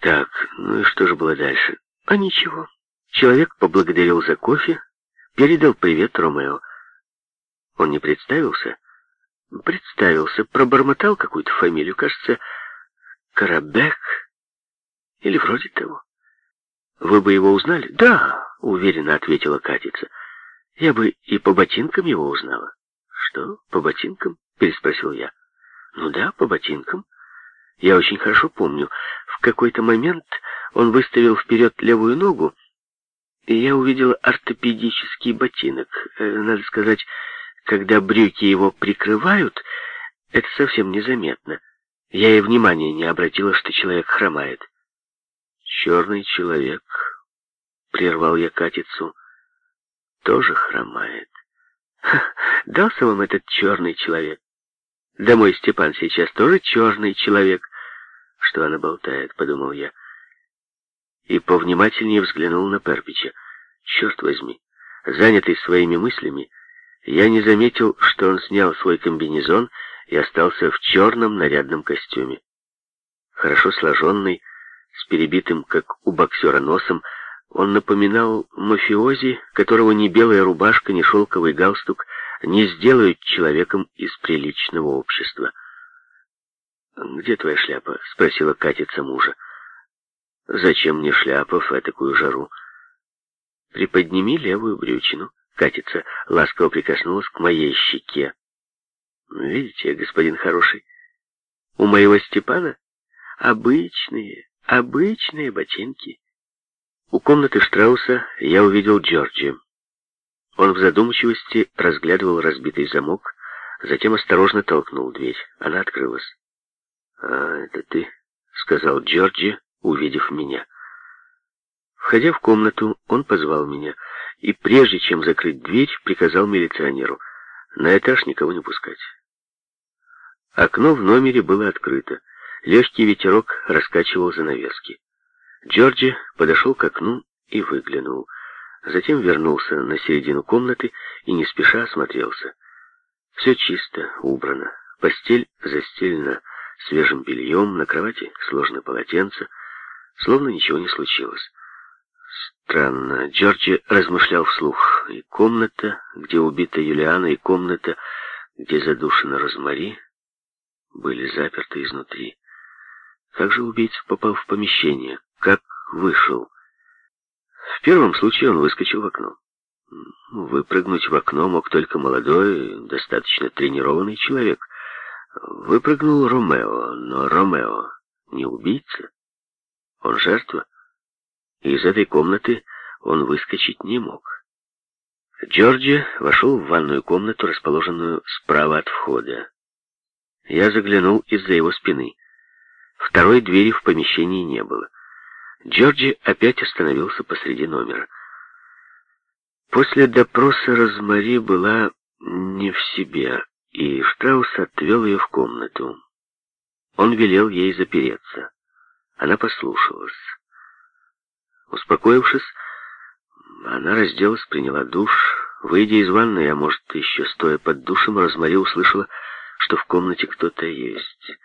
Так, ну и что же было дальше? А ничего. Человек поблагодарил за кофе, передал привет Ромео. Он не представился? Представился, пробормотал какую-то фамилию, кажется, Карабек или вроде того. Вы бы его узнали? Да, уверенно ответила Катица. Я бы и по ботинкам его узнала. Что, по ботинкам? Переспросил я. Ну да, по ботинкам. Я очень хорошо помню. В какой-то момент он выставил вперед левую ногу, и я увидела ортопедический ботинок. Э, надо сказать, когда брюки его прикрывают, это совсем незаметно. Я и внимания не обратила, что человек хромает. «Черный человек», — прервал я Катицу, — «тоже хромает». Ха, дался вам этот черный человек. Да мой Степан сейчас тоже черный человек. Что она болтает, подумал я. И повнимательнее взглянул на Перпича. Черт возьми, занятый своими мыслями, я не заметил, что он снял свой комбинезон и остался в черном нарядном костюме. Хорошо сложенный, с перебитым, как у боксера, носом, он напоминал мафиози, которого ни белая рубашка, ни шелковый галстук не сделают человеком из приличного общества. «Где твоя шляпа?» — спросила Катица мужа. «Зачем мне шляпа в такую жару?» «Приподними левую брючину». Катица ласково прикоснулась к моей щеке. «Видите, господин хороший, у моего Степана обычные, обычные ботинки». У комнаты Штрауса я увидел Джорджи. Он в задумчивости разглядывал разбитый замок, затем осторожно толкнул дверь. Она открылась. «А, это ты?» — сказал Джорджи, увидев меня. Входя в комнату, он позвал меня — и прежде чем закрыть дверь, приказал милиционеру на этаж никого не пускать. Окно в номере было открыто. Легкий ветерок раскачивал занавески. Джорджи подошел к окну и выглянул. Затем вернулся на середину комнаты и не спеша осмотрелся. Все чисто, убрано. Постель застелена свежим бельем, на кровати сложено полотенце, словно ничего не случилось. Странно. Джорджи размышлял вслух. И комната, где убита Юлиана, и комната, где задушена Розмари, были заперты изнутри. Как же убийца попал в помещение? Как вышел? В первом случае он выскочил в окно. Выпрыгнуть в окно мог только молодой, достаточно тренированный человек. Выпрыгнул Ромео, но Ромео не убийца. Он жертва и из этой комнаты он выскочить не мог. Джорджи вошел в ванную комнату, расположенную справа от входа. Я заглянул из-за его спины. Второй двери в помещении не было. Джорджи опять остановился посреди номера. После допроса Розмари была не в себе, и Штраус отвел ее в комнату. Он велел ей запереться. Она послушалась. Успокоившись, она разделась, приняла душ. Выйдя из ванной, а может, еще стоя под душем, Розмари услышала, что в комнате кто-то есть.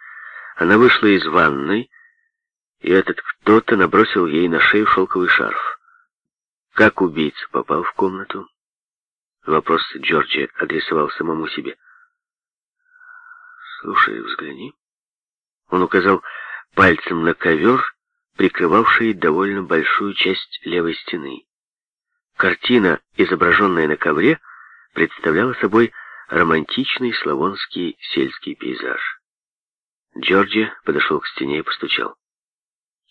Она вышла из ванной, и этот кто-то набросил ей на шею шелковый шарф. Как убийца попал в комнату? Вопрос Джорджи адресовал самому себе. «Слушай, взгляни». Он указал пальцем на ковер, прикрывавший довольно большую часть левой стены. Картина, изображенная на ковре, представляла собой романтичный славонский сельский пейзаж. Джорджи подошел к стене и постучал.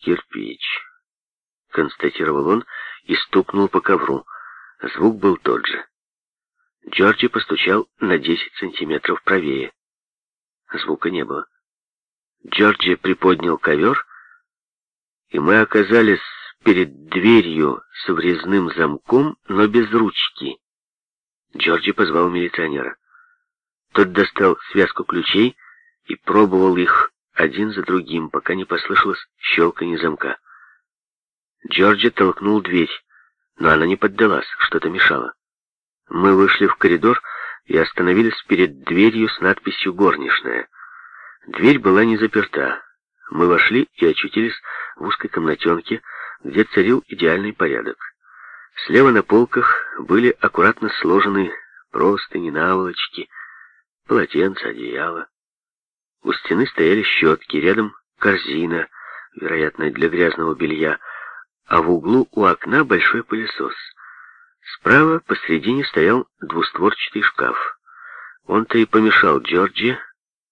«Кирпич», — констатировал он и стукнул по ковру. Звук был тот же. Джорджи постучал на 10 сантиметров правее. Звука не было. Джорджи приподнял ковер и мы оказались перед дверью с врезным замком, но без ручки. Джорджи позвал милиционера. Тот достал связку ключей и пробовал их один за другим, пока не послышалось щелканье замка. Джорджи толкнул дверь, но она не поддалась, что-то мешало. Мы вышли в коридор и остановились перед дверью с надписью «Горничная». Дверь была не заперта. Мы вошли и очутились в узкой комнатенке, где царил идеальный порядок. Слева на полках были аккуратно сложены простыни, наволочки, полотенца, одеяло. У стены стояли щетки, рядом корзина, вероятно, для грязного белья, а в углу у окна большой пылесос. Справа посредине стоял двустворчатый шкаф. Он-то и помешал Джорджи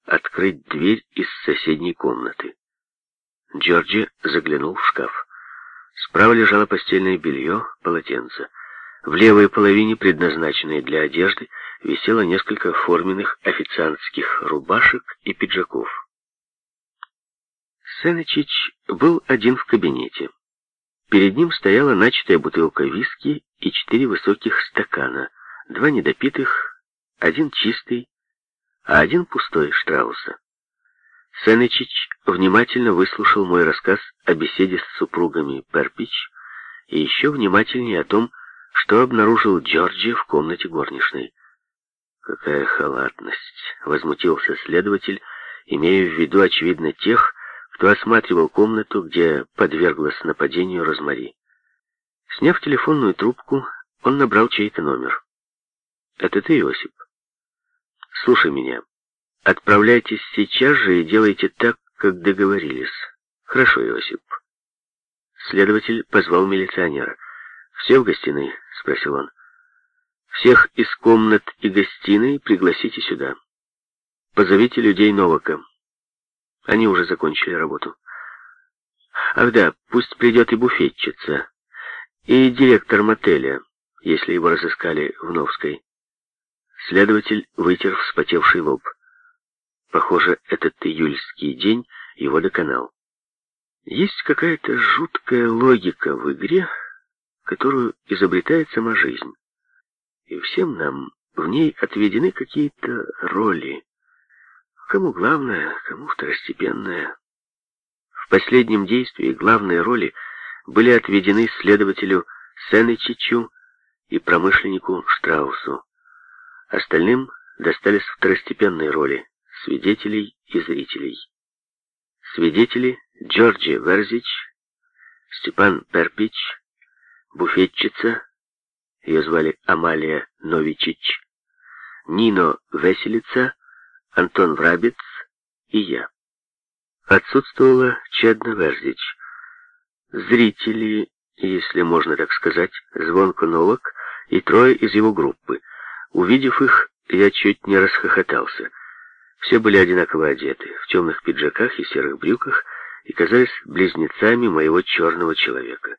открыть дверь из соседней комнаты. Джорджи заглянул в шкаф. Справа лежало постельное белье, полотенце. В левой половине, предназначенной для одежды, висело несколько форменных официантских рубашек и пиджаков. Сенечич был один в кабинете. Перед ним стояла начатая бутылка виски и четыре высоких стакана, два недопитых, один чистый, а один пустой Штрауса. Сенечич внимательно выслушал мой рассказ о беседе с супругами Перпич и еще внимательнее о том, что обнаружил Джорджи в комнате горничной. «Какая халатность!» — возмутился следователь, имея в виду, очевидно, тех, кто осматривал комнату, где подверглась нападению Розмари. Сняв телефонную трубку, он набрал чей-то номер. «Это ты, Иосип?» «Слушай меня. Отправляйтесь сейчас же и делайте так, как договорились. Хорошо, Иосип». Следователь позвал милиционера. «Все в гостиной?» — спросил он. «Всех из комнат и гостиной пригласите сюда. Позовите людей Новака. Они уже закончили работу. Ах да, пусть придет и буфетчица, и директор мотеля, если его разыскали в Новской». Следователь вытер вспотевший лоб. Похоже, этот июльский день его доконал. Есть какая-то жуткая логика в игре, которую изобретает сама жизнь. И всем нам в ней отведены какие-то роли. Кому главное, кому второстепенное. В последнем действии главные роли были отведены следователю Сенечичу и промышленнику Штраусу. Остальным достались второстепенные роли свидетелей и зрителей. Свидетели Джорджи Верзич, Степан Перпич, буфетчица, ее звали Амалия Новичич, Нино Веселица, Антон Врабец и я. Отсутствовала Чедна Верзич. Зрители, если можно так сказать, Звонко Новак и трое из его группы. Увидев их, я чуть не расхохотался. Все были одинаково одеты, в темных пиджаках и серых брюках, и казались близнецами моего черного человека.